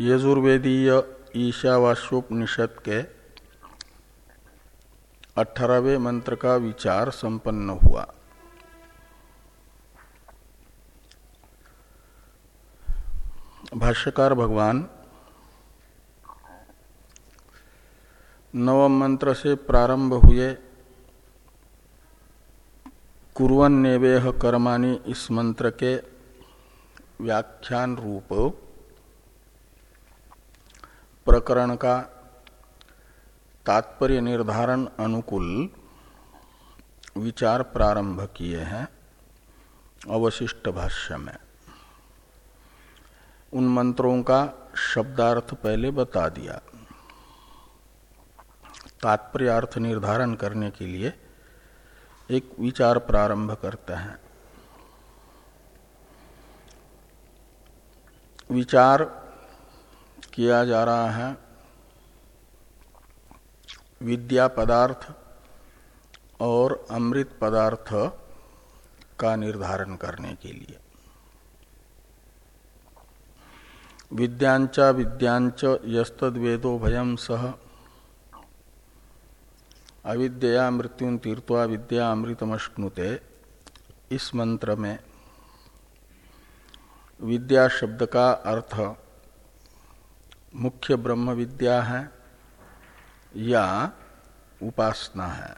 यजुर्वेदीय ईशावास्योपनिषद के अठारहवें मंत्र का विचार संपन्न हुआ। भाष्यकार भगवान, नवम मंत्र से प्रारंभ हुए कुरन नेवेह कर्माणी इस मंत्र के व्याख्यान रूप प्रकरण का तात्पर्य निर्धारण अनुकूल विचार प्रारंभ किए हैं अवशिष्ट भाष्य में। उन मंत्रों का शब्दार्थ पहले बता दिया। तात्पर्य अर्थ निर्धारण करने के लिए एक विचार प्रारंभ करते हैं। विचार किया जा रहा है। विद्या पदार्थ और अमृत पदार्थ का निर्धारण करने के लिए। विद्यांचा विद्यांच यस्तवेदो भयम सह। अविद्या मृत्यु तीर्थवा विद्या अमृतमश्नुते। इस मंत्र में विद्या शब्द का अर्थ मुख्य ब्रह्म विद्या है या उपासना है।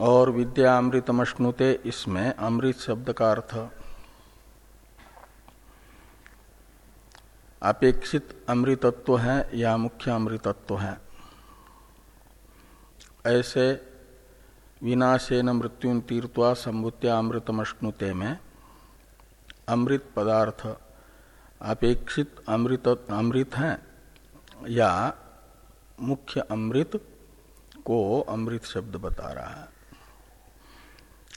और विद्या अमृतमश्नुते इसमें अमृत शब्द का अर्थ अपेक्षित अमृतत्व है या मुख्य अमृतत्व है। ऐसे विनाशेन मृत्यु तीर्थवा संभुत्या अमृतमश्नुते में अमृत पदार्थ अपेक्षित अमृत अमृत है, या मुख्य अमृत को अमृत शब्द बता रहा है।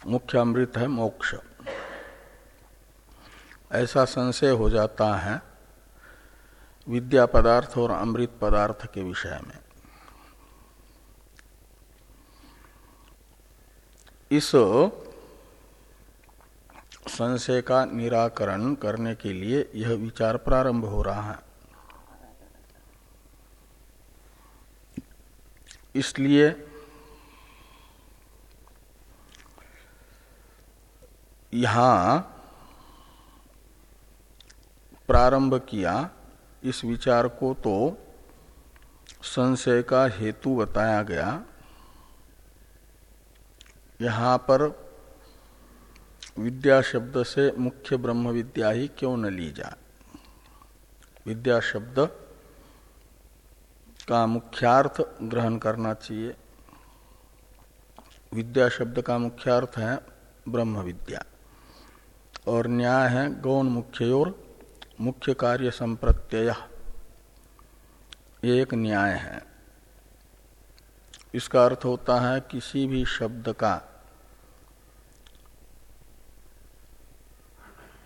मुख्य अमृत है मोक्ष। ऐसा संशय हो जाता है विद्या पदार्थ और अमृत पदार्थ के विषय में। इस संशय का निराकरण करने के लिए यह विचार प्रारंभ हो रहा है। इसलिए यहाँ प्रारंभ किया इस विचार को तो संशय का हेतु बताया गया। यहाँ पर विद्या शब्द से मुख्य ब्रह्म विद्या ही क्यों न ली जाए? विद्या शब्द का मुख्यार्थ ग्रहण करना चाहिए। विद्या शब्द का मुख्यार्थ है ब्रह्म विद्या और न्याय है गौण मुख्य और मुख्य कार्य संप्रत्यय। एक न्याय है। इसका अर्थ होता है किसी भी शब्द का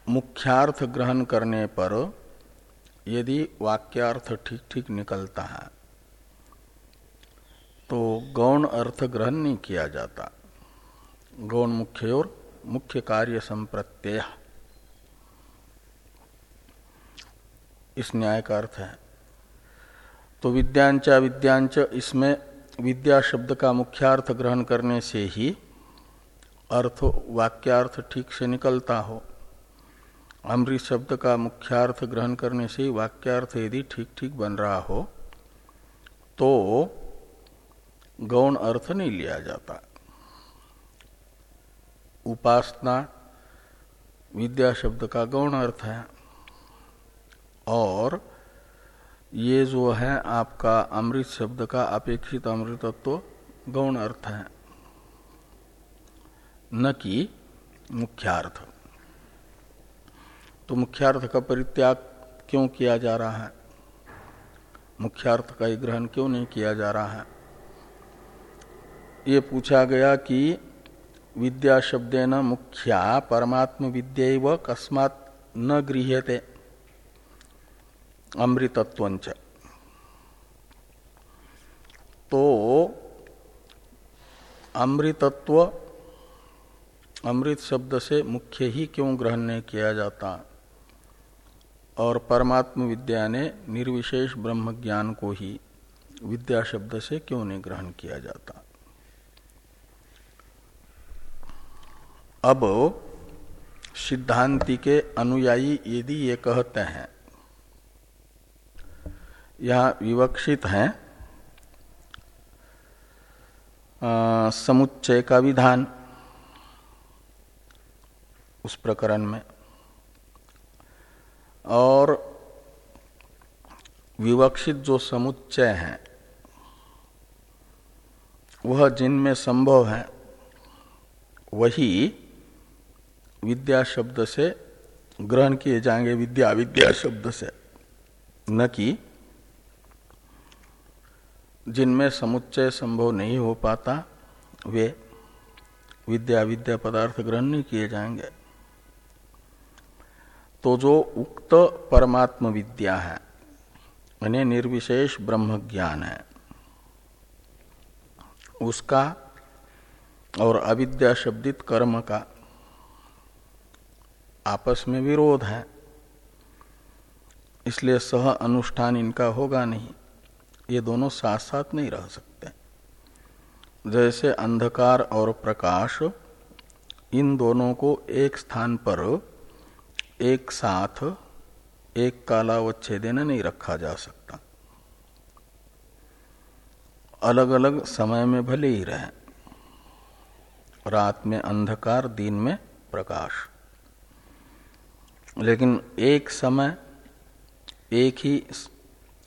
मुख्यार्थ ग्रहण करने पर यदि वाक्यार्थ ठीक ठीक निकलता है तो गौण अर्थ ग्रहण नहीं किया जाता। गौण मुख्य और मुख्य कार्य संप्रत्यय। इस न्याय का अर्थ है। तो विद्यांचा विद्यांच, इसमें विद्या शब्द का मुख्यार्थ ग्रहण करने से ही अर्थ, वाक्यार्थ ठीक से निकलता हो। अमृत शब्द का मुख्यार्थ ग्रहण करने से वाक्यार्थ यदि ठीक ठीक बन रहा हो तो गौण अर्थ नहीं लिया जाता। उपासना विद्या शब्द का गौण अर्थ है। और ये जो है आपका अमृत शब्द का अपेक्षित अमृतत्व गौण अर्थ है। न कि मुख्यार्थ। तो मुख्यार्थ का परित्याग क्यों किया जा रहा है? मुख्यार्थ का ही ग्रहण क्यों नहीं किया जा रहा है? ये पूछा गया कि विद्या शब्देन मुख्या परमात्म विद्य कस्मात न गृह्यते। अमृतत्व तो अमृतत्व, अमृत शब्द से मुख्य ही क्यों ग्रहण नहीं किया जाता? और परमात्म विद्या ने निर्विशेष ब्रह्म ज्ञान को ही विद्या शब्द से क्यों नहीं ग्रहण किया जाता? अब सिद्धांति के अनुयायी यदि ये कहते हैं, यह विवक्षित है समुच्चय का विधान उस प्रकरण में। और विवक्षित जो समुच्चय है, वह जिनमें संभव है, वही विद्या शब्द से ग्रहण किए जाएँगे, विद्या विद्या शब्द से। न कि जिनमें समुच्चय संभव नहीं हो पाता, वे विद्या विद्या पदार्थ ग्रहण नहीं किए जाएँगे। तो जो उक्त परमात्म विद्या है, यानी निर्विशेष ब्रह्म ज्ञान है, उसका और अविद्या शब्दित कर्म का आपस में विरोध है, इसलिए सह अनुष्ठान इनका होगा नहीं, ये दोनों साथ साथ नहीं रह सकते। जैसे अंधकार और प्रकाश, इन दोनों को एक स्थान पर एक साथ, एक कालावच्छेदेन नहीं रखा जा सकता। अलग अलग समय में भले ही रहे, रात में अंधकार, दिन में प्रकाश। लेकिन एक समय, एक ही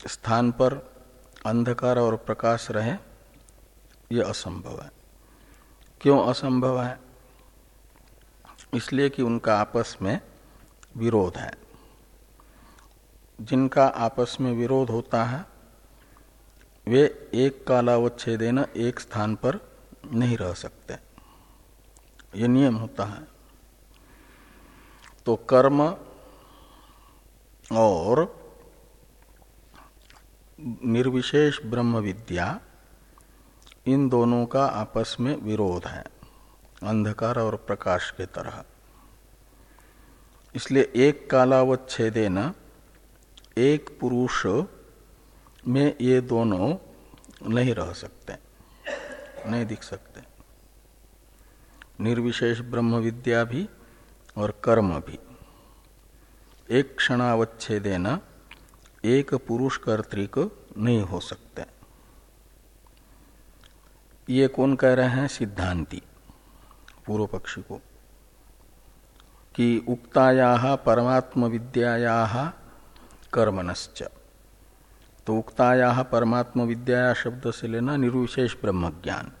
स्थान पर अंधकार और प्रकाश रहे यह असंभव है। क्यों असंभव है? इसलिए कि उनका आपस में विरोध है। जिनका आपस में विरोध होता है, वे एक कालावच्छेदेन एक स्थान पर नहीं रह सकते। ये नियम होता है। तो कर्म और निर्विशेष ब्रह्म विद्या, इन दोनों का आपस में विरोध है, अंधकार और प्रकाश के तरह। इसलिए एक कालावच्छेदे न एक पुरुष में ये दोनों नहीं रह सकते, नहीं दिख सकते। निर्विशेष ब्रह्म विद्या भी और कर्म भी। एक क्षणावच्छेदे न एक पुरुष कर्तिक नहीं हो सकते। ये कौन कह रहे हैं? सिद्धांति, पूर्व पक्षी को। कि उक्ताया परमात्म विद्याया कर्मणश्च। तो उक्ताया परमात्म विद्या शब्द से लेना निर्विशेष ब्रह्म ज्ञान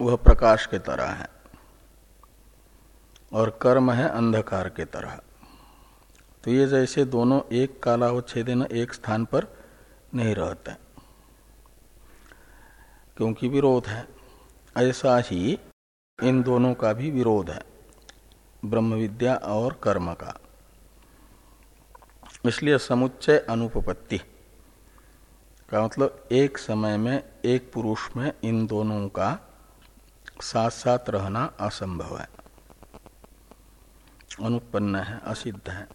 वह प्रकाश के तरह है और कर्म है अंधकार के तरह। तो ये जैसे दोनों एक काला कालावच्छेदन एक स्थान पर नहीं रहते। क्योंकि विरोध है। ऐसा ही इन दोनों का भी विरोध है ब्रह्म विद्या और कर्म का। इसलिए समुच्चय अनुपपत्ति का मतलब एक समय में, एक पुरुष में इन दोनों का साथ साथ रहना असंभव है। अनुपन्न है, असिद्ध है।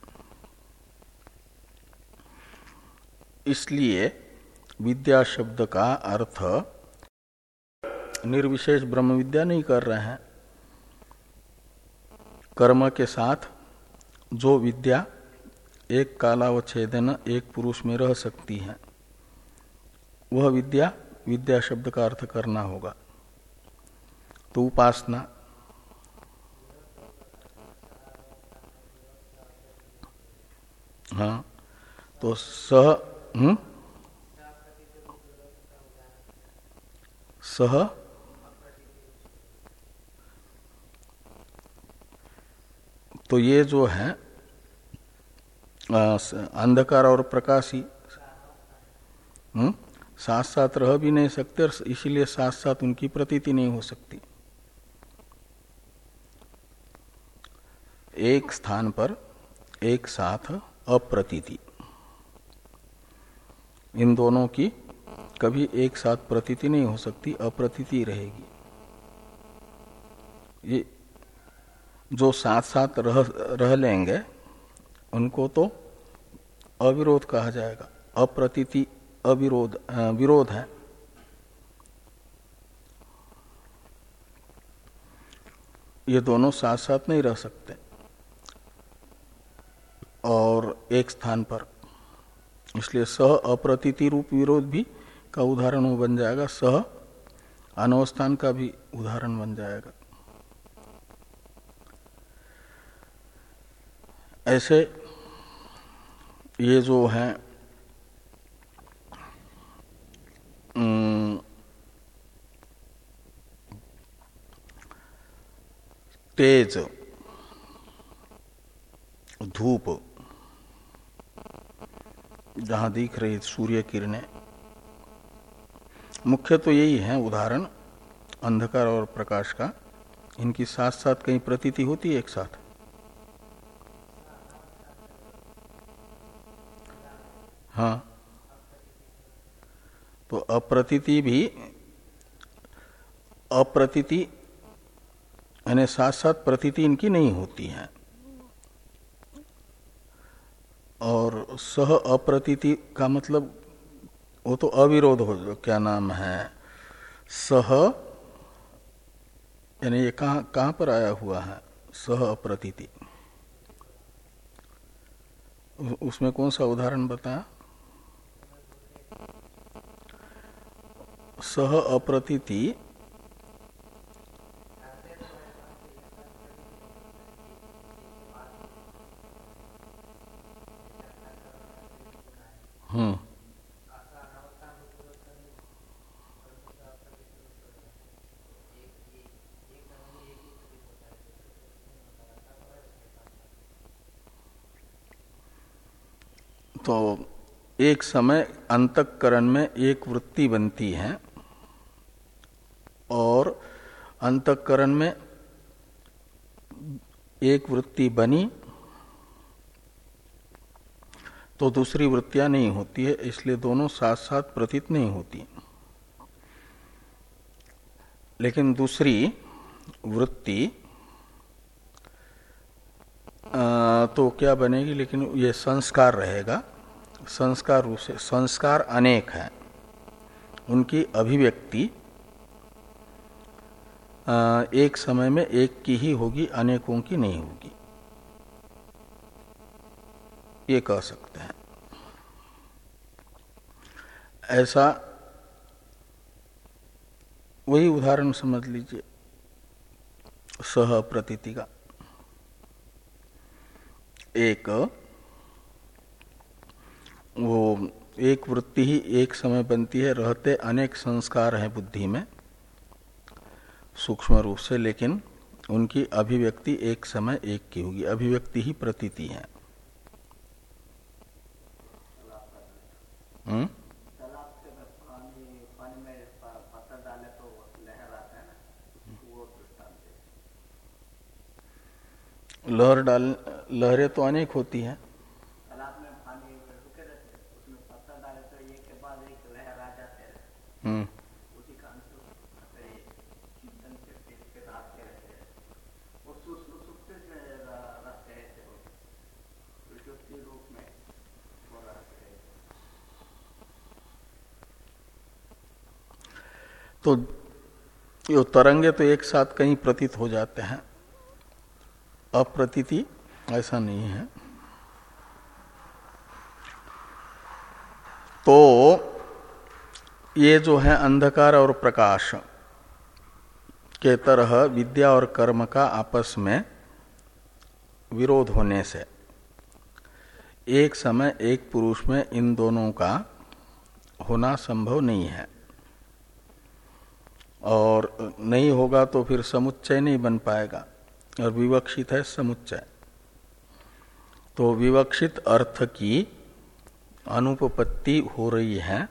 इसलिए विद्या शब्द का अर्थ निर्विशेष ब्रह्म विद्या नहीं कर रहे हैं। कर्म के साथ जो विद्या एक कालावच्छेदन, एक पुरुष में रह सकती है, वह विद्या विद्या शब्द का अर्थ करना होगा। तो उपासना। हाँ तो सह हम्म? सह तो ये जो है अंधकार और प्रकाश। ही हम्म? साथ साथ रह भी नहीं सकते और इसीलिए साथ साथ उनकी प्रतीति नहीं हो सकती। एक स्थान पर एक साथ अप्रतीति। इन दोनों की कभी एक साथ प्रतीति नहीं हो सकती, अप्रतीति रहेगी। ये जो साथ साथ रह रह लेंगे, उनको तो अविरोध कहा जाएगा। अप्रतीति, अविरोध विरोध है। ये दोनों साथ साथ नहीं रह सकते। और एक स्थान पर। इसलिए सह अप्रतीति रूप विरोध भी का उदाहरण वो बन जाएगा, सह अनवस्थान का भी उदाहरण बन जाएगा। ऐसे ये जो है तेज, धूप, जहाँ दिख रही सूर्य किरणें, मुख्य तो यही है उदाहरण, अंधकार और प्रकाश का। इनकी साथ साथ कहीं प्रतीति होती है एक साथ? हाँ। तो अप्रतीति भी, अप्रतीति, यानी साथ साथ प्रतीति इनकी नहीं होती है। और सह अप्रतीति का मतलब वो तो अविरोध हो, क्या नाम है? सह, यानी ये कहाँ कहाँ पर आया हुआ है? सह अप्रतीति। उसमें कौन सा उदाहरण बताया सह अप्रतीति। हम्म। तो एक समय अंतकरण में एक वृत्ति बनती है और अंतकरण में एक वृत्ति बनी तो दूसरी वृत्तियाँ नहीं होती है, इसलिए दोनों साथ साथ प्रतीत नहीं होती। लेकिन दूसरी वृत्ति तो क्या बनेगी? लेकिन ये संस्कार रहेगा। संस्कार रूप से संस्कार अनेक है। उनकी अभिव्यक्ति एक समय में एक की ही होगी, अनेकों की नहीं होगी। ये कह सकते हैं। ऐसा वही उदाहरण समझ लीजिए, सह प्रतीति का। एक, वो एक वृत्ति ही एक समय बनती है, रहते अनेक संस्कार हैं बुद्धि में। सूक्ष्म रूप से, लेकिन उनकी अभिव्यक्ति एक समय एक की होगी। अभिव्यक्ति ही प्रतीति है। हम्म? लहर डाल, लहरें तो अनेक होती हैं। तो ये तरंगे तो एक साथ कहीं प्रतीत हो जाते हैं। अप्रतीति ऐसा नहीं है। तो ये जो है अंधकार और प्रकाश के तरह विद्या और कर्म का आपस में विरोध होने से एक समय एक पुरुष में इन दोनों का होना संभव नहीं है। और नहीं होगा तो फिर समुच्चय नहीं बन पाएगा। और विवक्षित है समुच्चय। तो विवक्षित अर्थ की अनुपपत्ति हो रही है,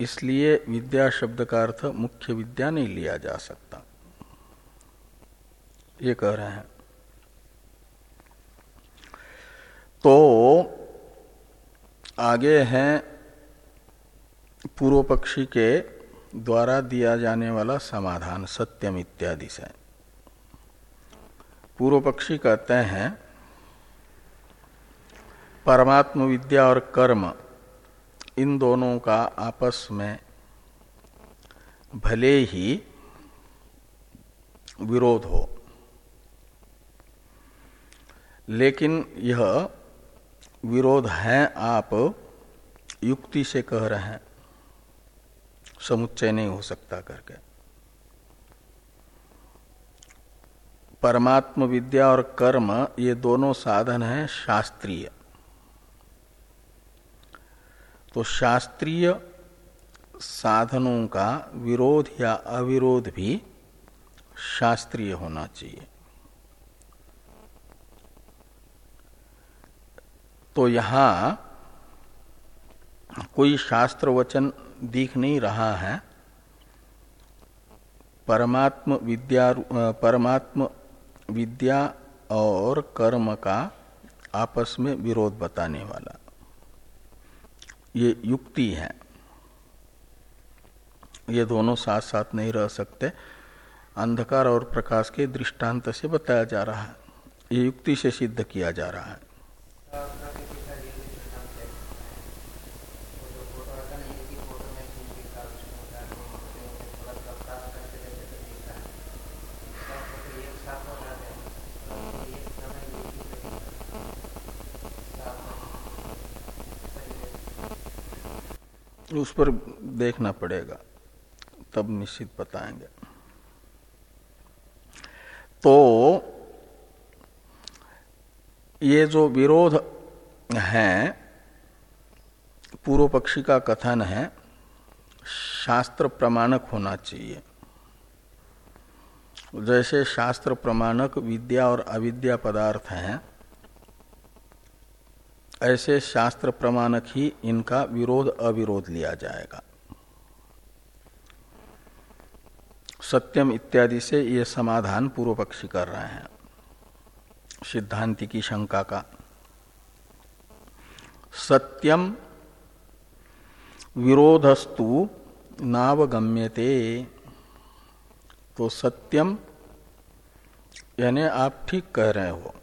इसलिए विद्या शब्द का अर्थ मुख्य विद्या नहीं लिया जा सकता। ये कह रहे हैं। तो आगे हैं पूर्व पक्षी के द्वारा दिया जाने वाला समाधान सत्यम इत्यादि से। पूर्व पक्षी कहते हैं, परमात्म विद्या और कर्म, इन दोनों का आपस में भले ही विरोध हो, लेकिन यह विरोध है आप युक्ति से कह रहे हैं। समुच्चय नहीं हो सकता करके। परमात्म विद्या और कर्म, ये दोनों साधन हैं शास्त्रीय। तो शास्त्रीय साधनों का विरोध या अविरोध भी शास्त्रीय होना चाहिए। तो यहाँ कोई शास्त्र वचन दिख नहीं रहा है। परमात्म विद्या परमात्म विद्या और कर्म का आपस में विरोध बताने वाला। ये युक्ति है। ये दोनों साथ साथ नहीं रह सकते। अंधकार और प्रकाश के दृष्टांत से बताया जा रहा है। ये युक्ति से सिद्ध किया जा रहा है। उस पर देखना पड़ेगा, तब निश्चित बताएँगे। तो ये जो विरोध है, पूर्व पक्षी का कथन है, शास्त्र प्रमाणक होना चाहिए। जैसे शास्त्र प्रमाणक विद्या और अविद्या पदार्थ हैं ऐसे शास्त्र प्रमाणक ही इनका विरोध अविरोध लिया जाएगा। सत्यम इत्यादि से ये समाधान पूर्व पक्षी कर रहे हैं। सिद्धांति की शंका का। सत्यम विरोधस्तु नावगम्यते। तो सत्यम, यानी आप ठीक कह रहे हो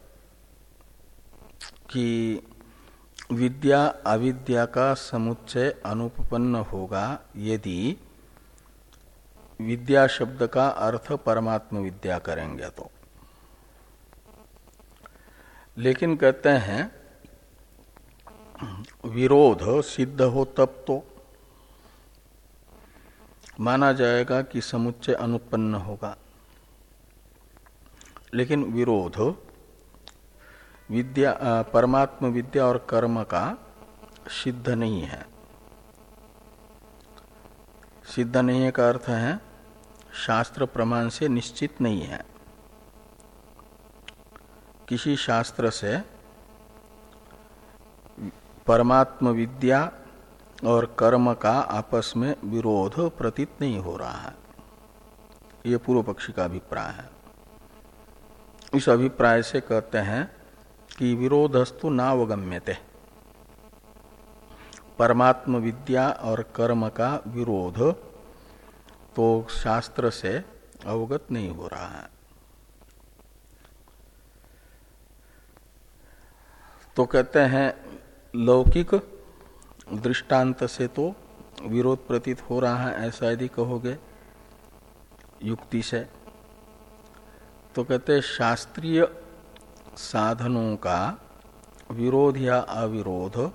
कि विद्या अविद्या का समुच्चय अनुपन्न होगा यदि विद्या शब्द का अर्थ परमात्म विद्या करेंगे तो। लेकिन कहते हैं, विरोध सिद्ध हो तब तो। माना जाएगा कि समुच्चय अनुपन्न होगा। लेकिन विरोध विद्या परमात्म विद्या और कर्म का सिद्ध नहीं है। सिद्ध नहीं है का अर्थ है, शास्त्र प्रमाण से निश्चित नहीं है। किसी शास्त्र से परमात्म विद्या और कर्म का आपस में विरोध प्रतीत नहीं हो रहा है। यह पूर्व पक्षी का अभिप्राय है। इस अभिप्राय से कहते हैं कि विरोधस्तु नावगम्यते। परमात्म विद्या और कर्म का विरोध तो शास्त्र से अवगत नहीं हो रहा है। तो कहते हैं, लौकिक दृष्टांत से तो विरोध प्रतीत हो रहा है, ऐसा यदि कहोगे, युक्ति से। तो कहते शास्त्रीय साधनों का विरोध या अविरोध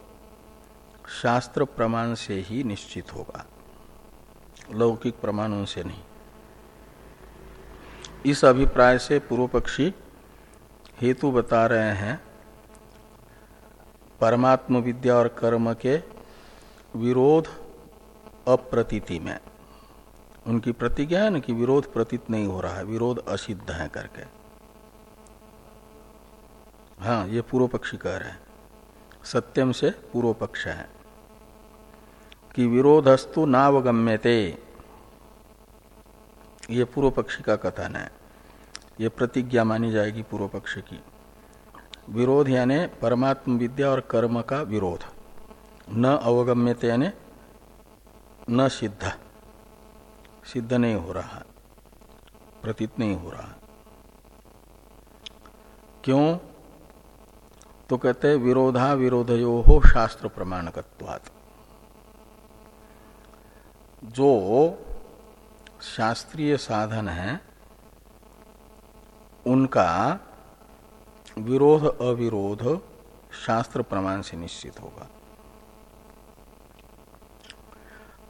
शास्त्र प्रमाण से ही निश्चित होगा। लौकिक प्रमाणों से नहीं। इस अभिप्राय से पूर्व पक्षी हेतु बता रहे हैं परमात्म विद्या और कर्म के विरोध अप्रतीति में। उनकी प्रतिज्ञा है ना कि विरोध प्रतीत नहीं हो रहा है, विरोध असिद्ध है करके। हाँ ये पूर्व पक्षी कह रहे हैं। सत्यम से पूर्व पक्ष है। कि विरोधस्तु नावगम्यते। ये पूर्व पक्षी का कथन है। ये प्रतिज्ञा मानी जाएगी पूर्व पक्ष की। विरोध यानी परमात्म विद्या और कर्म का विरोध। न अवगम्यते यानी न सिद्ध। सिद्ध नहीं हो रहा। प्रतीत नहीं हो रहा। क्यों? तो कहते विरोधा विरोधयो हो शास्त्र प्रमाणकत्वात्। जो शास्त्रीय साधन है, उनका विरोध अविरोध शास्त्र प्रमाण से निश्चित होगा।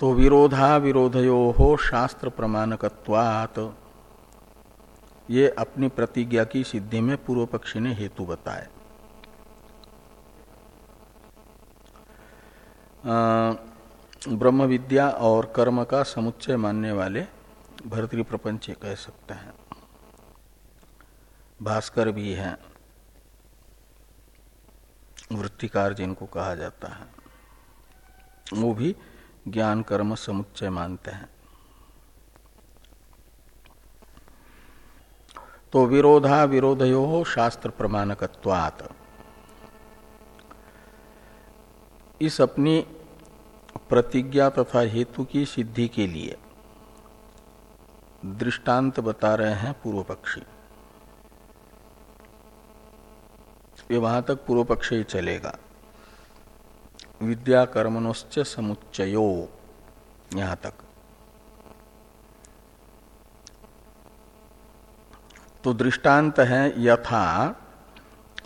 तो विरोधा विरोधयो हो शास्त्र प्रमाणकत्वात, ये अपनी प्रतिज्ञा की सिद्धि में पूर्व पक्षी ने हेतु बताए। ब्रह्म विद्या और कर्म का समुच्चय मानने वाले भरतरी प्रपंच कह सकते हैं। भास्कर भी हैं। वृत्तिकार जिनको कहा जाता है। वो भी ज्ञान, कर्म, समुच्चय मानते हैं। तो विरोधा विरोधयो शास्त्र प्रमाणकत्वात्। इस अपनी प्रतिज्ञा तथा हेतु की सिद्धि के लिए दृष्टांत बता रहे हैं पूर्व पक्षी। ये वहाँ तक पूर्व पक्ष ही चलेगा। विद्या कर्मणोश्च समुच्चयो, यहाँ तक। तो दृष्टांत है यथा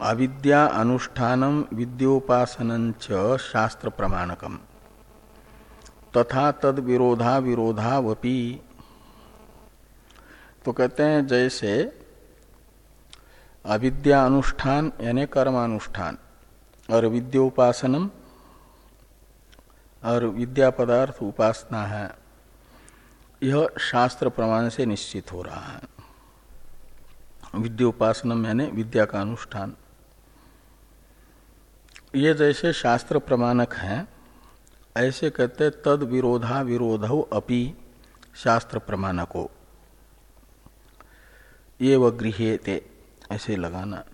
अविद्या अनुष्ठानम विद्योपासन शास्त्र प्रमाणकम तथा तद विरोधा विरोधा वपी तो कहते हैं, जैसे अविद्या अनुष्ठान, यानी कर्मानुष्ठान, और विद्योपासनम, और विद्या पदार्थ उपासना है, यह शास्त्र प्रमाण से निश्चित हो रहा है। विद्योपासनम, यानी विद्या का अनुष्ठान। ये जैसे शास्त्र प्रमाणक हैं, ऐसे कहते तद विरोधा विरोध अपि शास्त्र प्रमाणको। ये व गृहते, ऐसे लगाना।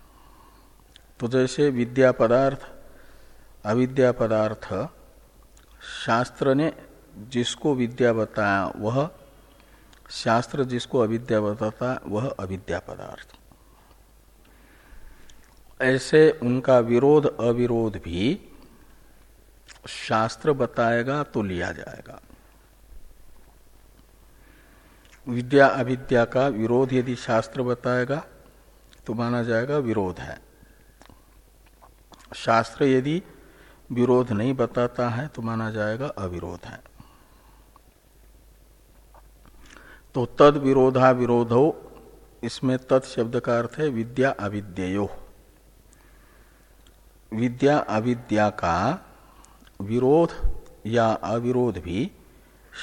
तो जैसे विद्या पदार्थ, अविद्या पदार्थ, शास्त्र ने जिसको विद्या बताया, वह शास्त्र जिसको अविद्या बताता, वह अविद्या पदार्थ। ऐसे उनका विरोध, अविरोध भी शास्त्र बताएगा तो लिया जाएगा। विद्या अविद्या का विरोध यदि शास्त्र बताएगा तो माना जाएगा विरोध है। शास्त्र यदि विरोध नहीं बताता है तो माना जाएगा अविरोध है। तो तद विरोधा विरोधो इसमें तत् शब्द का अर्थ है विद्या अविद्यो विद्या अविद्या का विरोध या अविरोध भी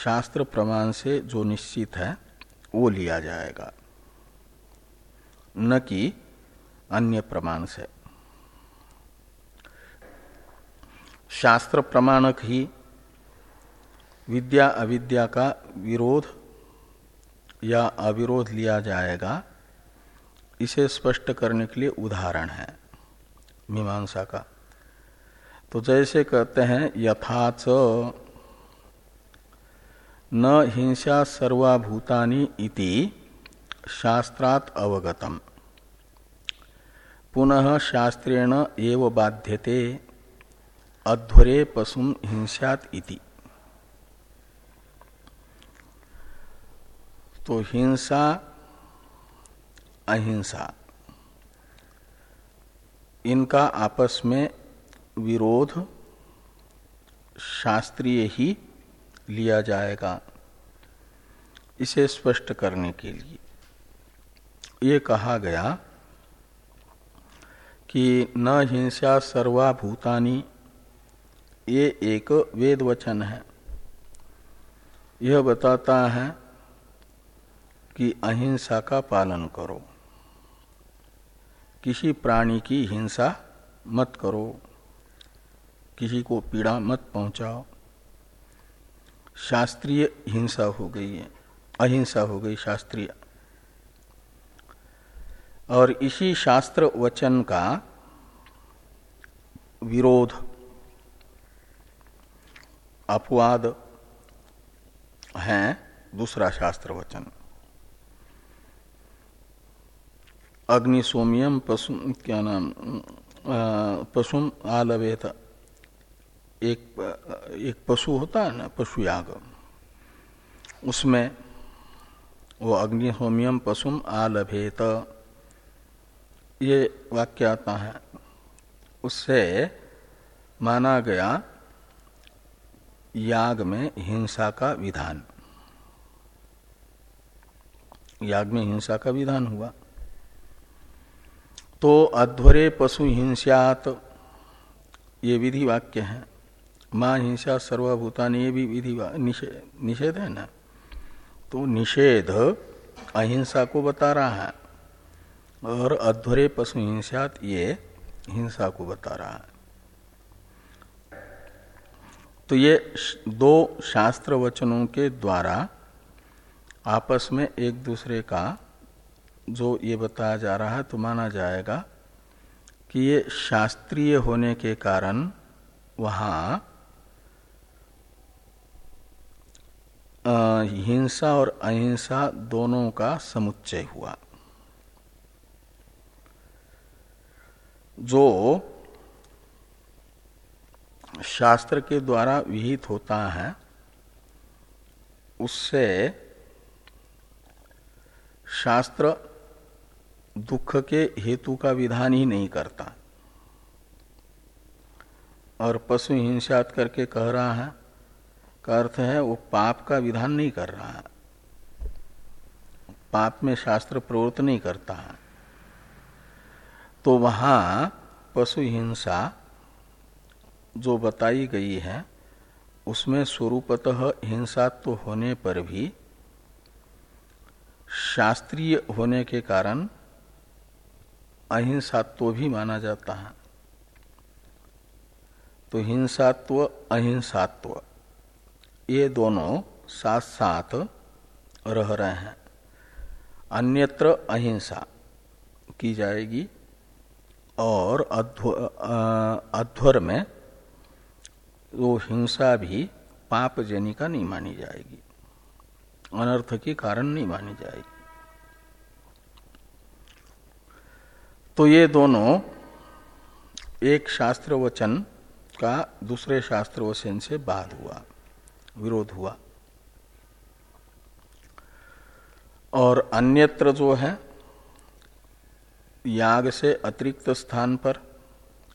शास्त्र प्रमाण से जो निश्चित है, वो लिया जाएगा। न कि अन्य प्रमाण से। शास्त्र प्रमाणक ही विद्या अविद्या का विरोध या अविरोध लिया जाएगा, इसे स्पष्ट करने के लिए उदाहरण है। मीमांसा का। तो जैसे कहते हैं, यथाच न हिंसा सर्वाभूतानि इति शास्त्रात अवगतम। पुनः शास्त्रेण एव बाध्यते अध्वरे पशुम हिंसात इति। तो हिंसा, अहिंसा। इनका आपस में विरोध शास्त्रीय ही लिया जाएगा, इसे स्पष्ट करने के लिए। ये कहा गया कि न हिंसा सर्वाभूतानी, ये एक वेद वचन है। यह बताता है कि अहिंसा का पालन करो। किसी प्राणी की हिंसा मत करो। किसी को पीड़ा मत पहुंचाओ। शास्त्रीय हिंसा हो गई है, अहिंसा हो गई शास्त्रीय। और इसी शास्त्र वचन का विरोध, अपवाद है दूसरा शास्त्र वचन। अग्नि सोमियम पशु, क्या नाम पशु आलवेत। एक एक पशु होता है ना, पशु याग। उसमें वो अग्नि अग्निहोमियम पशुम आलभेत। ये वाक्य आता है। उससे माना गया याग में हिंसा का विधान। याग में हिंसा का विधान हुआ। तो अध्वरे पशु हिंसात ये विधि वाक्य है। माँ हिंसा सर्वभूतानि, ये भी विधि निषेध है ना? तो निषेध अहिंसा को बता रहा है और अध्वरे पशु हिंसात ये हिंसा को बता रहा है। तो ये दो शास्त्र वचनों के द्वारा आपस में एक दूसरे का जो ये बताया जा रहा है तो माना जाएगा कि ये शास्त्रीय होने के कारण वहाँ हिंसा और अहिंसा दोनों का समुच्चय हुआ। जो शास्त्र के द्वारा विहित होता है, उससे शास्त्र दुख के हेतु का विधान ही नहीं करता। और पशु हिंसात करके कह रहा है, का अर्थ है वो पाप का विधान नहीं कर रहा है। पाप में शास्त्र प्रवृत्त नहीं करता है। तो वहाँ पशु हिंसा जो बताई गई है, उसमें स्वरूपतः हिंसा तो होने पर भी शास्त्रीय होने के कारण अहिंसात्व भी माना जाता है। तो हिंसात्व अहिंसात्व ये दोनों साथ साथ रह रहे हैं। अन्यत्र अहिंसा की जाएगी और अध्वर में वो हिंसा भी पाप जनिका नहीं मानी जाएगी। अनर्थ के कारण नहीं मानी जाएगी। तो ये दोनों एक शास्त्र वचन का दूसरे शास्त्र वचन से बाद हुआ, विरोध हुआ। और अन्यत्र जो है, याग से अतिरिक्त स्थान पर,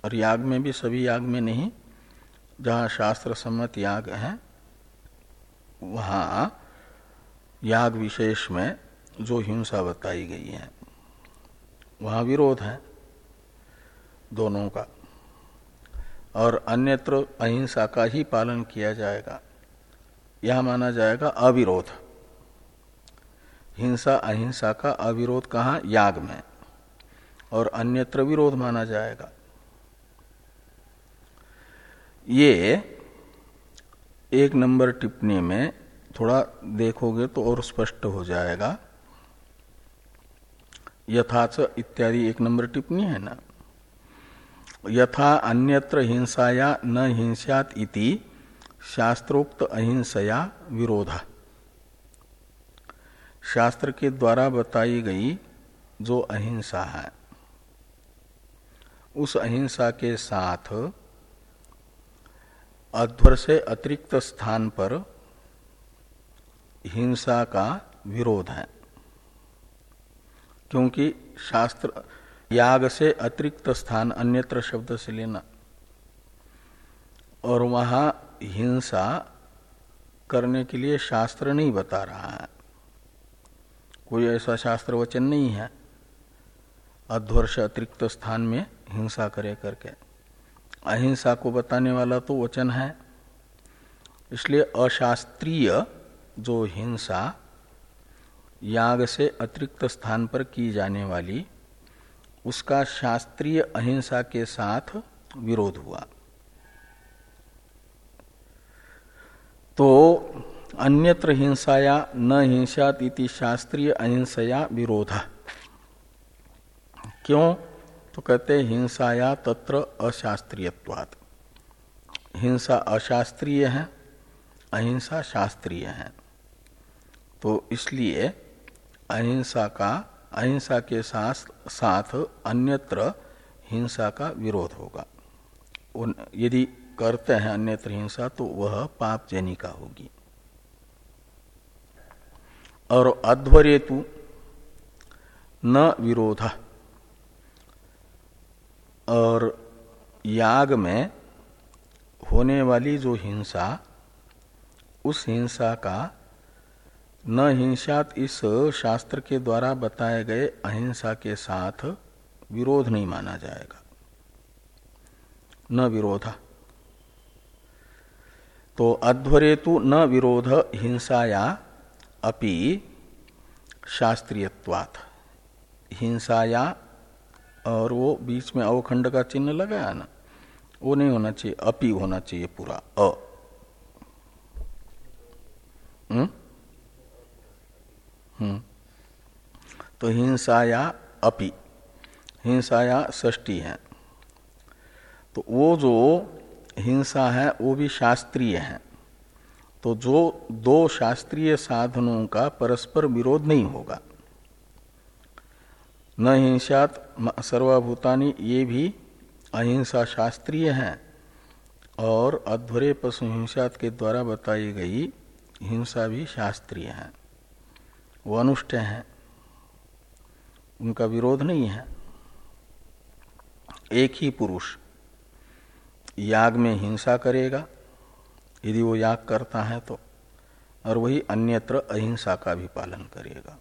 और याग में भी, सभी याग में नहीं, जहाँ शास्त्र सम्मत याग है, वहाँ याग विशेष में जो हिंसा बताई गई है। वहाँ विरोध है दोनों का। और अन्यत्र अहिंसा का ही पालन किया जाएगा। यह माना जाएगा अविरोध। हिंसा, अहिंसा का अविरोध कहा? याग में। और अन्यत्र विरोध माना जाएगा। ये एक नंबर टिप्पणी में थोड़ा देखोगे तो और स्पष्ट हो जाएगा। यथाच इत्यादि एक नंबर टिप्पणी है ना? यथा अन्यत्र हिंसाया न हिंसात इति शास्त्रोक्त अहिंसया विरोध। शास्त्र के द्वारा बताई गई जो अहिंसा है, उस अहिंसा के साथ अध्वर से अतिरिक्त स्थान पर हिंसा का विरोध है। क्योंकि शास्त्र याग से अतिरिक्त स्थान अन्यत्र शब्द से लेना। और वहाँ हिंसा करने के लिए शास्त्र नहीं बता रहा है। कोई ऐसा शास्त्र वचन नहीं है। अध्वर्ष अतिरिक्त स्थान में हिंसा करे करके। अहिंसा को बताने वाला तो वचन है। इसलिए अशास्त्रीय जो हिंसा याग से अतिरिक्त स्थान पर की जाने वाली उसका शास्त्रीय अहिंसा के साथ विरोध हुआ। तो अन्यत्र हिंसाया, न हिंसात इति शास्त्रीय अहिंसया विरोध। क्यों? तो कहते हिंसाया तत्र अशास्त्रीयत्वात्। हिंसा अशास्त्रीय है, अहिंसा शास्त्रीय है। तो इसलिए अहिंसा का, अहिंसा के साथ साथ अन्यत्र हिंसा का विरोध होगा। यदि करते हैं अन्यत्र हिंसा तो वह पाप जनिका होगी। और अध्वरेतु न विरोध। और याग में होने वाली जो हिंसा, उस हिंसा का न हिंसात इस शास्त्र के द्वारा बताए गए अहिंसा के साथ विरोध नहीं माना जाएगा। न विरोध। तो अध्वरेतु न विरोध हिंसाया अपि शास्त्रीयत्वात्। हिंसाया और वो बीच में अवखंड का चिन्ह लगाया ना, वो नहीं होना चाहिए, अपि होना चाहिए पूरा, अ। हम्म? तो हिंसा हिंसाया अपि, हिंसाया षष्टी है। तो वो जो हिंसा है, वो भी शास्त्रीय है। तो जो दो शास्त्रीय साधनों का परस्पर विरोध नहीं होगा। न हिंसात सर्वभूतानी, ये भी अहिंसा शास्त्रीय है। और अध्वरे पशु हिंसात के द्वारा बताई गई हिंसा भी शास्त्रीय है। वो अनुष्ठ है। उनका विरोध नहीं है। एक ही पुरुष याग में हिंसा करेगा। यदि वो याग करता है तो और वही अन्यत्र अहिंसा का भी पालन करेगा।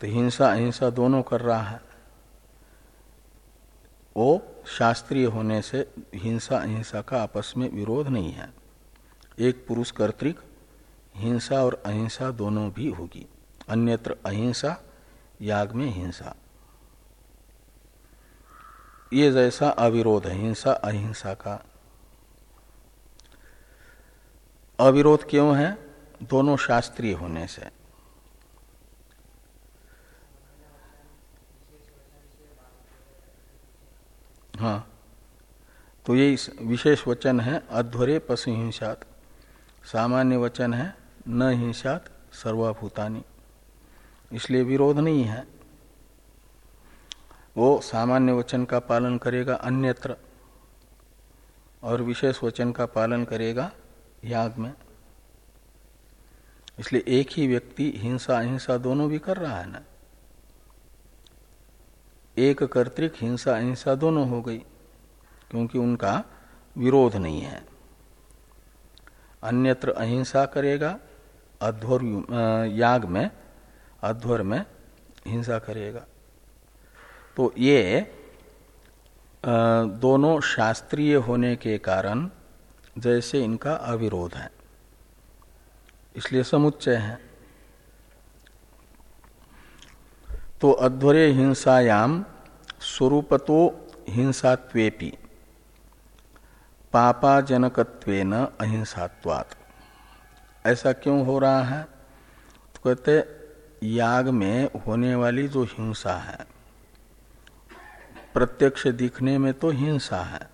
तो हिंसा, अहिंसा दोनों कर रहा है। वो शास्त्रीय होने से हिंसा, अहिंसा का आपस में विरोध नहीं है। एक पुरुष कर्तिक हिंसा और अहिंसा दोनों भी होगी। अन्यत्र अहिंसा, याग में हिंसा। ये जैसा अविरोध है हिंसा, अहिंसा का। अविरोध क्यों है? दोनों शास्त्रीय होने से। हाँ। तो ये विशेष वचन है, अध्वरे पशु हिंसात। सामान्य वचन है न हिंसात सर्वभूतानी। इसलिए विरोध नहीं है। वो सामान्य वचन का पालन करेगा, अन्यत्र। और विशेष वचन का पालन करेगा, याग में। इसलिए एक ही व्यक्ति हिंसा, अहिंसा दोनों भी कर रहा है ना? एक कर्तिक हिंसा, अहिंसा दोनों हो गई, क्योंकि उनका विरोध नहीं है। अन्यत्र अहिंसा करेगा अध्वर याग में, अध्वर में हिंसा करेगा। तो ये दोनों शास्त्रीय होने के कारण जैसे इनका अविरोध है। इसलिए समुच्चय है। तो अध्वरे हिंसायाम स्वरूपतो हिंसात्वेपि पापाजनकत्वेन अहिंसात्वात्। ऐसा क्यों हो रहा है? तो कहते, याग में होने वाली जो हिंसा है, प्रत्यक्ष दिखने में तो हिंसा है,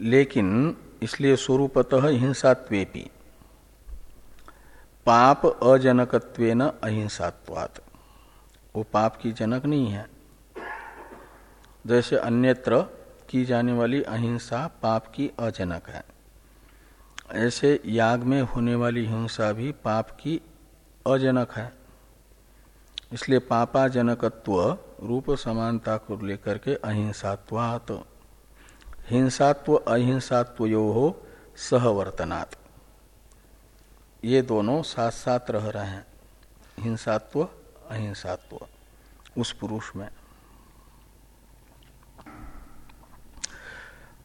लेकिन इसलिए स्वरूपतः हिंसात्वेपी। पाप अजनकत्वेन अहिंसात्वात्। वो पाप की जनक नहीं है। जैसे अन्यत्र की जाने वाली अहिंसा पाप की अजनक है। ऐसे याग में होने वाली हिंसा भी पाप की अजनक है। इसलिए पापाजनकत्व, रूप समानता को लेकर के अहिंसात्वात। हिंसात्व अहिंसात्व यो हो सहवर्तनात्। ये दोनों साथ साथ रह रहे हैं। हिंसात्व, अहिंसात्व, उस पुरुष में।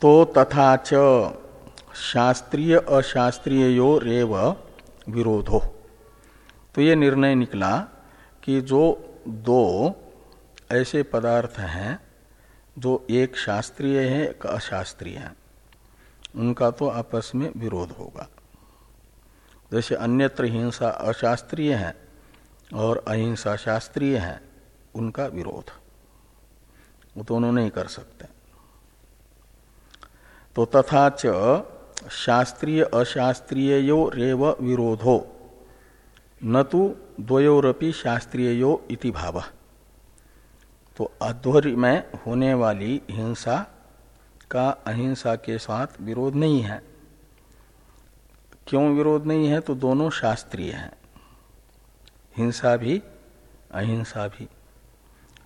तो तथा च शास्त्रीय अशास्त्रीय यो रेव विरोधो। तो ये निर्णय निकला कि जो दो ऐसे पदार्थ हैं, जो एक शास्त्रीय है, एक अशास्त्रीय है, उनका तो आपस में विरोध होगा। जैसे अन्यत्र हिंसा अशास्त्रीय है और अहिंसा शास्त्रीय है, उनका विरोध। वो दोनों नहीं कर सकते तो तथा च शास्त्रीय अशास्त्रीय रेव विरोधो। न तो द्वयोरपि शास्त्रीयो इति भाव। तो अध्वर्य में होने वाली हिंसा का अहिंसा के साथ विरोध नहीं है। क्यों विरोध नहीं है? तो दोनों शास्त्रीय हैं। हिंसा भी, अहिंसा भी।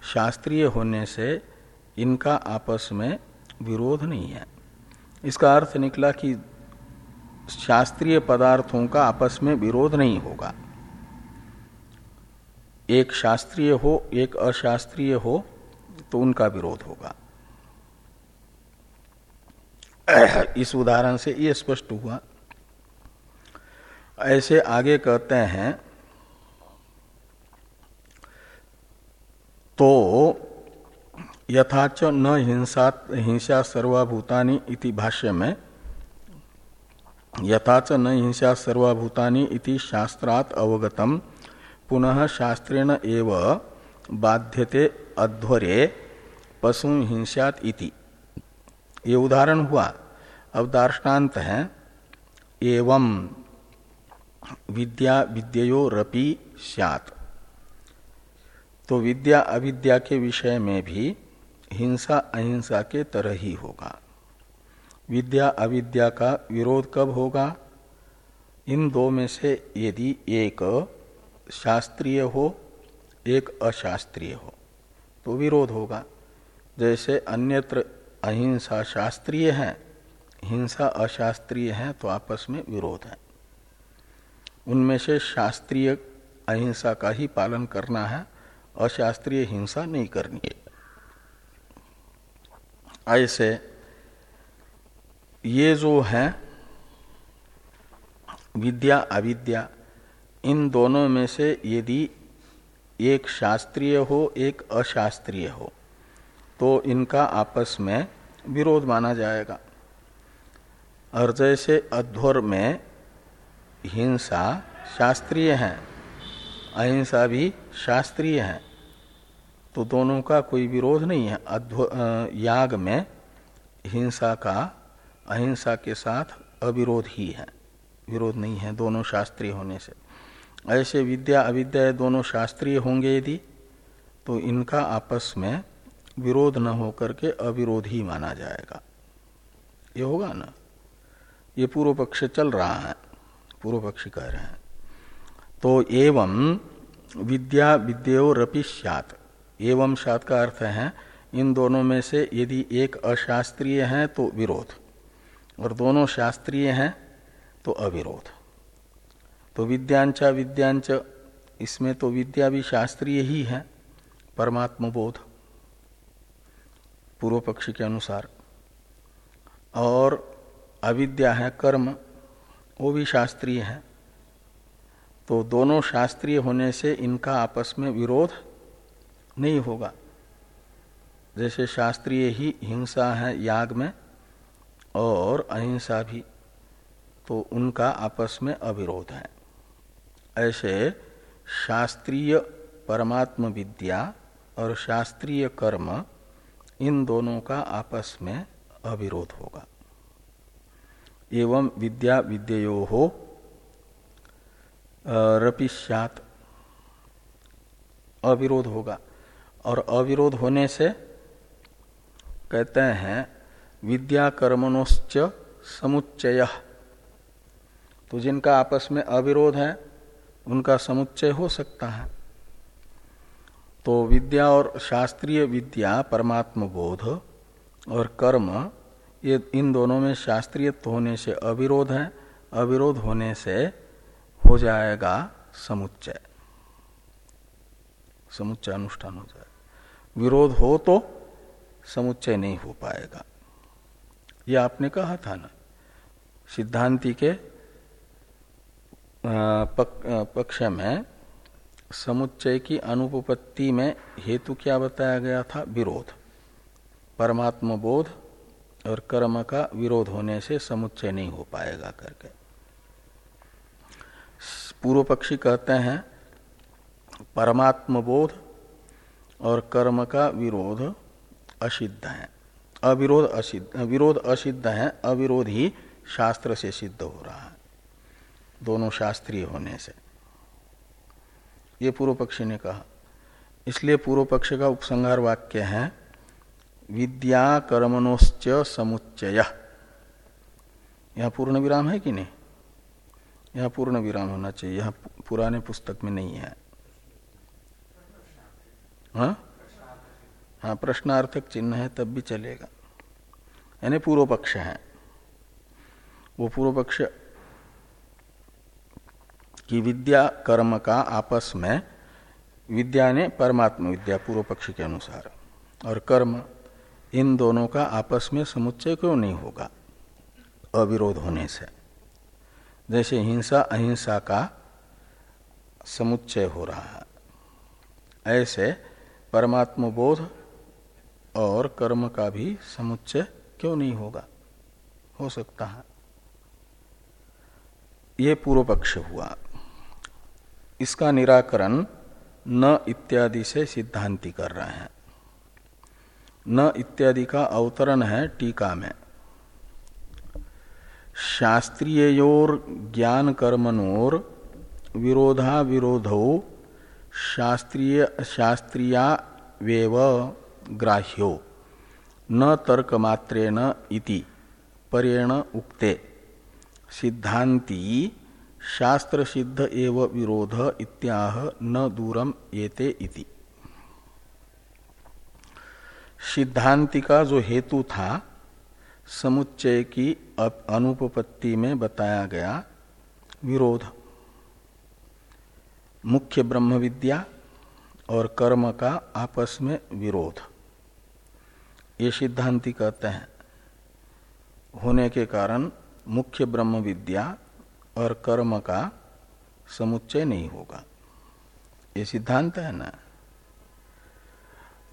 शास्त्रीय होने से इनका आपस में विरोध नहीं है। इसका अर्थ निकला कि शास्त्रीय पदार्थों का आपस में विरोध नहीं होगा। एक शास्त्रीय हो, एक अशास्त्रीय हो तो उनका विरोध होगा। इस उदाहरण से यह स्पष्ट हुआ। ऐसे आगे कहते हैं तो यथाच न हिंसा हिंसा सर्वभूतानि इति भाष्य में यथाच न हिंसा सर्वभूतानि इति शास्त्रात अवगतम। पुनः शास्त्रेण एव बाध्यते अध्वरे पशु हिंसात इति। ये उदाहरण हुआ। अब दार्ष्टान्त है। एवं विद्या विद्यो रपि सैत तो विद्या अविद्या के विषय में भी हिंसा अहिंसा के तरह ही होगा। विद्या अविद्या का विरोध कब होगा? इन दो में से यदि एक शास्त्रीय हो, एक अशास्त्रीय हो तो विरोध होगा। जैसे अन्यत्र अहिंसा शास्त्रीय है, हिंसा अशास्त्रीय है तो आपस में विरोध है। उनमें से शास्त्रीय अहिंसा का ही पालन करना है, अशास्त्रीय हिंसा नहीं करनी है। ऐसे ये जो है, विद्या, अविद्या, इन दोनों में से यदि एक शास्त्रीय हो, एक अशास्त्रीय हो तो इनका आपस में विरोध माना जाएगा। और जैसे अध्वर में हिंसा शास्त्रीय है, अहिंसा भी शास्त्रीय है तो दोनों का कोई विरोध नहीं है। याग में हिंसा का अहिंसा के साथ अविरोध ही है। विरोध नहीं है दोनों शास्त्रीय होने से। ऐसे विद्या अविद्या दोनों शास्त्रीय होंगे यदि तो इनका आपस में विरोध न होकर के अविरोध ही माना जाएगा। ये होगा ना? ये पूर्व पक्ष चल रहा है, पूर्व पक्षी कह रहे हैं। तो एवं विद्या विद्यो रपिष्यात एवं सात का अर्थ है, इन दोनों में से यदि एक अशास्त्रीय है तो विरोध। और दोनों शास्त्रीय हैं तो अविरोध। तो विद्यांचा विद्यांच, इसमें तो विद्या भी शास्त्रीय ही है परमात्म बोध पूर्व पक्षी के अनुसार। और अविद्या है, कर्म, वो भी शास्त्रीय है। तो दोनों शास्त्रीय होने से इनका आपस में विरोध नहीं होगा। जैसे शास्त्रीय ही हिंसा है, याग में और अहिंसा भी तो उनका आपस में अविरोध है। ऐसे शास्त्रीय परमात्म विद्या और शास्त्रीय कर्म, इन दोनों का आपस में अविरोध होगा। एवं विद्या विद्यो हो रपिष्यात अविरोध होगा। और अविरोध होने से कहते हैं विद्या कर्मणोश्च समुच्चय। तो जिनका आपस में अविरोध है, उनका समुच्चय हो सकता है। तो विद्या और शास्त्रीय विद्या परमात्म बोध और कर्म, ये इन दोनों में शास्त्रीय होने से अविरोध है, अविरोध होने से हो जाएगा समुच्चय। समुच्चय अनुष्ठान हो जाए। विरोध हो तो समुच्चय नहीं हो पाएगा। ये आपने कहा था ना। सिद्धांति के पक, पक्ष में समुच्चय की अनुपपत्ति में हेतु क्या बताया गया था? विरोध। परमात्म बोध और कर्म का विरोध होने से समुच्चय नहीं हो पाएगा करके। पूर्व पक्षी कहते हैं परमात्म बोध और कर्म का विरोध असिद्ध है। अविरोध असिद्ध विरोध असिद्ध है, अविरोध ही शास्त्र से सिद्ध हो रहा है। दोनों शास्त्रीय होने से। ये पूर्व पक्षी ने कहा, इसलिए पूर्व पक्ष का उपसंहार वाक्य है, विद्या कर्मणोश्च समुच्चय। यह पूर्ण विराम है कि नहीं? यह पूर्ण विराम होना चाहिए, यह पुराने पुस्तक में नहीं है। हाँ? हाँ प्रश्नार्थक चिन्ह है, तब भी चलेगा। यानी पूर्व पक्ष है। वो पूर्व पक्ष की विद्या, कर्म का आपस में, विद्या ने परमात्मा विद्या पूर्व पक्ष के अनुसार। और कर्म, इन दोनों का आपस में समुच्चय क्यों नहीं होगा? अविरोध होने से। जैसे हिंसा, अहिंसा का समुच्चय हो रहा है। ऐसे परमात्म बोध और कर्म का भी समुच्चय क्यों नहीं होगा? हो सकता है। ये पूर्व पक्ष हुआ। इसका निराकरण न इत्यादि से सिद्धांति कर रहे हैं। न इत्यादि का अवतरण है टीका में। शास्त्रीयोर ज्ञान कर्मणोर विरोधा विरोधो शास्त्रीय शास्त्रीया वेव ग्राह्यो। न तर्क मात्रेण इति, परेण उक्ते। सिद्धांति शास्त्र सिद्ध एव विरोध इत्याह न दूरम येते इति। सिद्धांति का जो हेतु था, समुच्चय की अनुपपत्ति में बताया गया विरोध। मुख्य ब्रह्म विद्या और कर्म का आपस में विरोध। ये सिद्धांति कहते हैं। होने के कारण मुख्य ब्रह्म विद्या और कर्म का समुच्चय नहीं होगा। ये सिद्धांत है ना?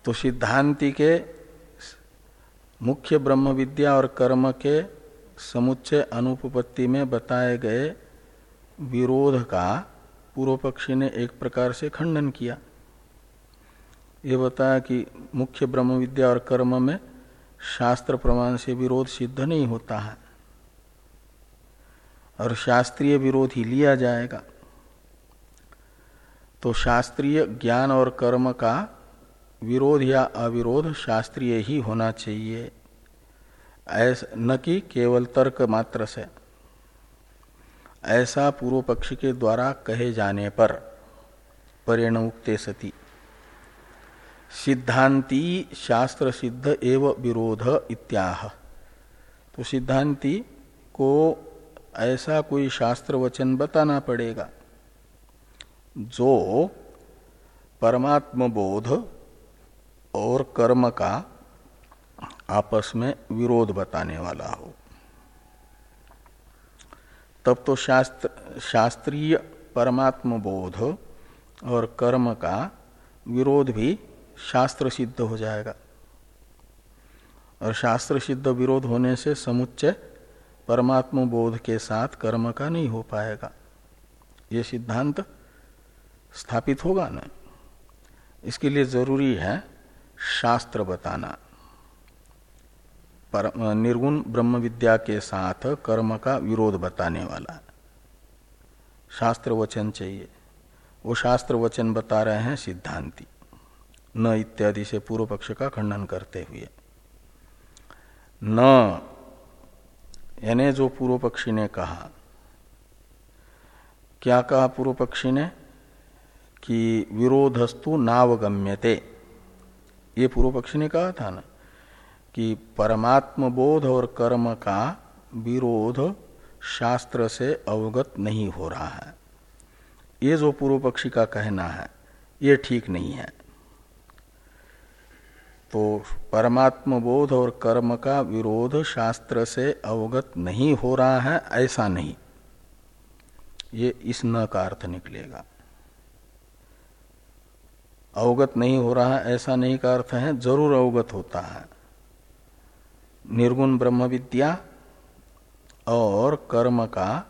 तो सिद्धांति के मुख्य ब्रह्म विद्या और कर्म के समुच्चय अनुपपत्ति में बताए गए विरोध का पूर्व पक्षी ने एक प्रकार से खंडन किया। ये बताया कि मुख्य ब्रह्म विद्या और कर्म में शास्त्र प्रमाण से विरोध सिद्ध नहीं होता है। और शास्त्रीय विरोध ही लिया जाएगा। तो शास्त्रीय ज्ञान और कर्म का विरोध या अविरोध शास्त्रीय ही होना चाहिए। ऐसा, न कि केवल तर्क मात्र से। ऐसा पूर्व पक्ष के द्वारा कहे जाने पर परिण उक्ते सती। सिद्धांति शास्त्र सिद्ध एव विरोध इत्याह। तो सिद्धांति को ऐसा कोई शास्त्र वचन बताना पड़ेगा, जो परमात्म बोध और कर्म का आपस में विरोध बताने वाला हो। तब तो शास्त्र, शास्त्रीय परमात्म बोध और कर्म का विरोध भी शास्त्र सिद्ध हो जाएगा। और शास्त्र सिद्ध विरोध होने से समुच्चय परमात्म बोध के साथ कर्म का नहीं हो पाएगा। ये सिद्धांत स्थापित होगा ना? इसके लिए ज़रूरी है शास्त्र बताना। पर, निर्गुण ब्रह्म विद्या के साथ कर्म का विरोध बताने वाला। शास्त्र वचन चाहिए। वो शास्त्र वचन बता रहे हैं सिद्धांति। न इत्यादि से पूर्व पक्ष का खंडन करते हुए। न, यानी जो पूर्व पक्षी ने कहा, क्या कहा पूर्व पक्षी ने? कि विरोधस्तु नावगम्यते। ये पूर्व पक्षी ने कहा था ना, कि परमात्म बोध और कर्म का विरोध शास्त्र से अवगत नहीं हो रहा है। ये जो पूर्व पक्षी का कहना है, ये ठीक नहीं है। तो परमात्म बोध और कर्म का विरोध शास्त्र से अवगत नहीं हो रहा है, ऐसा नहीं। ये इस न का अर्थ निकलेगा। अवगत नहीं हो रहा है, ऐसा नहीं का अर्थ है, ज़रूर अवगत होता है। निर्गुण ब्रह्म विद्या और कर्म का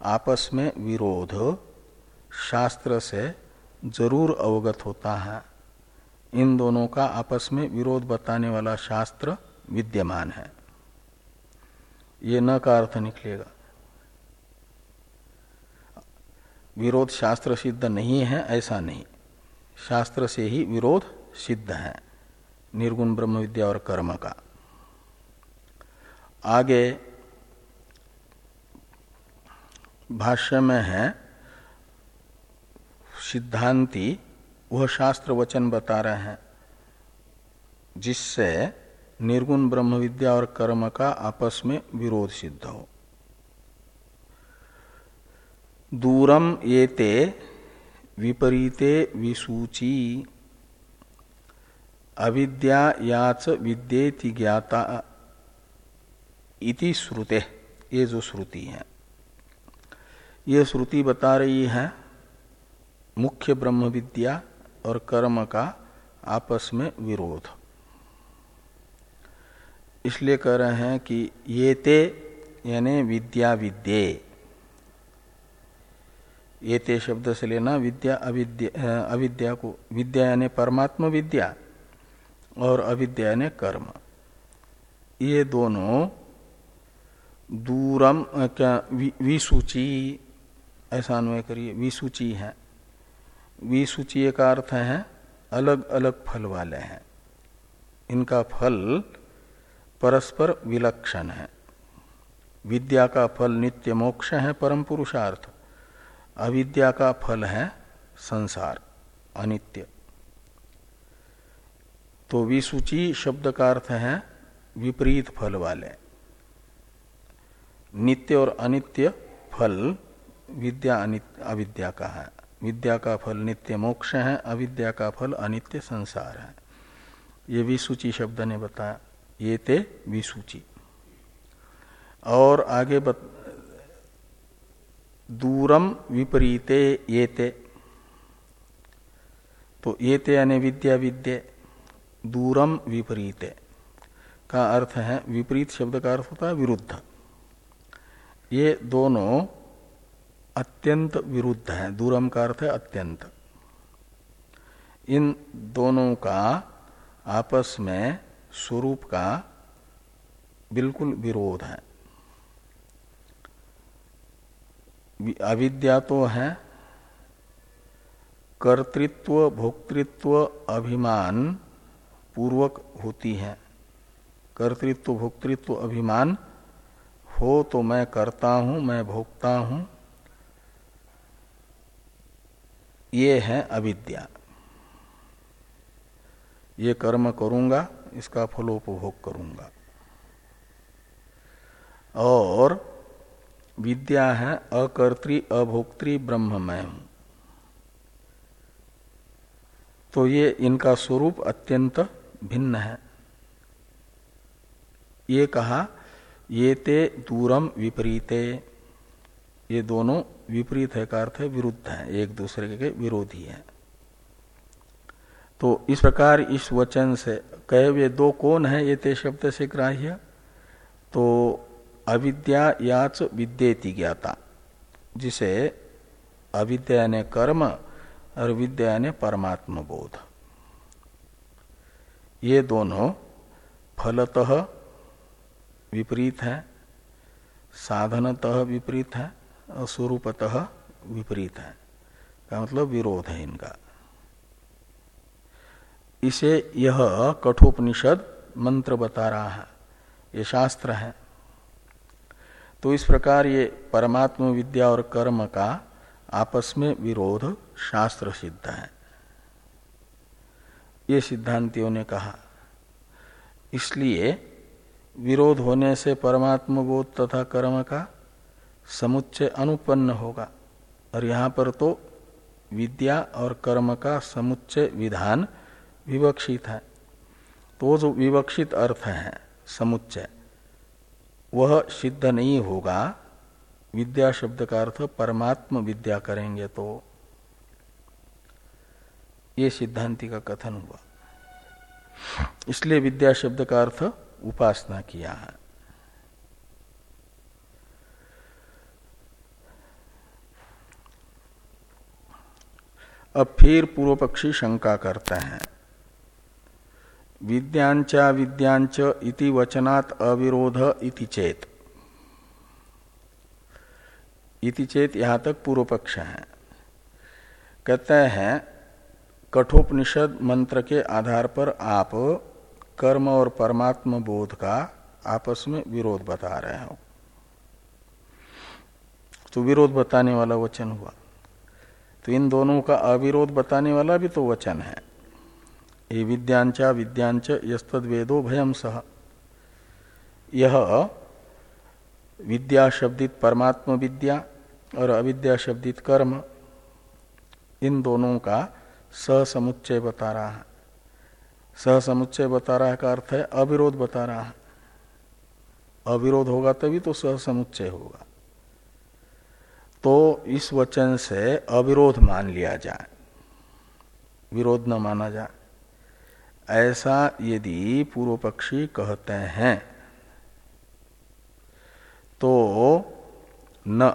आपस में विरोध शास्त्र से ज़रूर अवगत होता है। इन दोनों का आपस में विरोध बताने वाला शास्त्र विद्यमान है। ये न का अर्थ निकलेगा। विरोध शास्त्र सिद्ध नहीं है, ऐसा नहीं। शास्त्र से ही विरोध सिद्ध है, निर्गुण ब्रह्म विद्या और कर्म का। आगे भाष्य में है, सिद्धांति वह शास्त्र वचन बता रहे हैं, जिससे निर्गुण ब्रह्म विद्या और कर्म का आपस में विरोध सिद्ध हो। दूरम ये विपरीते विसूची, अविद्या याच विद्येति ज्ञाता इति श्रुते। ये जो श्रुति है, ये श्रुति बता रही है मुख्य ब्रह्म विद्या और कर्म का आपस में विरोध। इसलिए कह रहे हैं कि ये ते, यानी विद्या विद्ये। ये ते शब्द से लेना विद्या अविद्या अविद्या को, विद्या यानी परमात्मा विद्या और अविद्या यानी कर्म। ये दोनों दूरम क्या विसूची, ऐसा अन्वय करिए, विसूची है। विसूची का अर्थ है, अलग अलग फल वाले हैं। इनका फल परस्पर विलक्षण है। विद्या का फल नित्य मोक्ष है, परम पुरुषार्थ। अविद्या का फल है संसार, अनित्य। तो विसूची शब्द का अर्थ है, विपरीत फल वाले। नित्य और अनित्य फल विद्या अविद्या का है। विद्या का फल नित्य मोक्ष है, अविद्या का फल अनित्य संसार है। ये विसूची शब्द ने बताया ये ते विसूची। और आगे बत... दूरम विपरीते ये ते। तो ये ते यानी विद्या विद्य, दूरम विपरीते का अर्थ है, विपरीत शब्द का अर्थ होता है विरुद्ध। ये दोनों अत्यंत विरुद्ध है। दूरम का अर्थ है अत्यंत। इन दोनों का आपस में स्वरूप का बिल्कुल विरोध है। अविद्या तो है, कर्तृत्व, भोक्तृत्व, अभिमान पूर्वक होती है। कर्तृत्व, भोक्तृत्व, अभिमान, हो तो मैं करता हूँ, मैं भोगता हूँ ये है अविद्या। ये कर्म करूँगा, इसका फलोपभोग करूँगा। और विद्या है अकर्त्री, अभोक्त्री ब्रह्म मैं हूँ तो ये इनका स्वरूप अत्यंत भिन्न है। ये कहा ये ते दूरम विपरीते। ये दोनों विपरीत है का अर्थ है विरुद्ध है, एक दूसरे के विरोधी है। तो इस प्रकार इस वचन से कहे वे दो कौन है, ये ते शब्द से ग्राह्य? तो अविद्या याच विद्येति ज्ञाता, जिसे अविद्या ने कर्म और विद्या ने परमात्म बोध। ये दोनों फलतः विपरीत है, साधनतः विपरीत है स्वरूपतः विपरीत है। का मतलब विरोध है इनका। इसे यह कठोपनिषद मंत्र बता रहा है। ये शास्त्र है। तो इस प्रकार ये परमात्म विद्या और कर्म का आपस में विरोध शास्त्र सिद्ध है। ये सिद्धांतियों ने कहा। इसलिए विरोध होने से परमात्म बोध तथा कर्म का समुच्चय अनुपन्न होगा। और यहाँ पर तो विद्या और कर्म का समुच्चय विधान विवक्षित है। तो जो विवक्षित अर्थ है, समुच्चय, वह सिद्ध नहीं होगा। विद्या शब्द का अर्थ परमात्म विद्या करेंगे तो। ये सिद्धांति का कथन हुआ। इसलिए विद्या शब्द का अर्थ उपासना किया है। अब फिर पूर्व पक्षी शंका करते हैं। विद्यांचा विद्यांच इति वचनात् अविरोध इति चेत। इति चेत यहाँ तक पूर्व पक्ष है। कहते हैं, कठोपनिषद मंत्र के आधार पर आप कर्म और परमात्म बोध का आपस में विरोध बता रहे हो। तो विरोध बताने वाला वचन हुआ। तो इन दोनों का अविरोध बताने वाला भी तो वचन है। ये विद्यांचा विद्यांच यस्तद वेदो भयम सह। यह विद्या शब्दित परमात्म विद्या और अविद्या शब्दित कर्म, इन दोनों का सहसमुच्चय बता रहा है। सहसमुच्चय बता रहा का अर्थ है अविरोध बता रहा है। अविरोध होगा तभी तो समुच्चय होगा। तो इस वचन से अविरोध मान लिया जाए। विरोध न माना जाए। ऐसा यदि पूर्व पक्षी कहते हैं तो न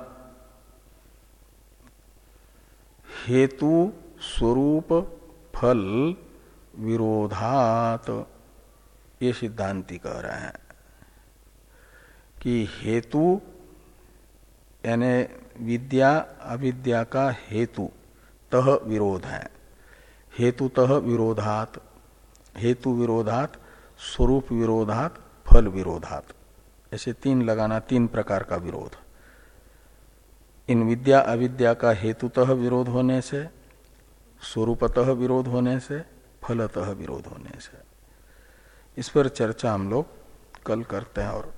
हेतु स्वरूप फल विरोधात। ये सिद्धांति कह रहे हैं कि हेतु यानी विद्या अविद्या का हेतु, तह विरोध है। हेतुतः विरोधात, हेतु विरोधात, स्वरूप विरोधात, फल विरोधात। ऐसे तीन लगाना, तीन प्रकार का विरोध। इन विद्या अविद्या का हेतुतः विरोध होने से स्वरूपतः विरोध होने से फलतः विरोध होने से। इस पर चर्चा हम लोग कल करते हैं और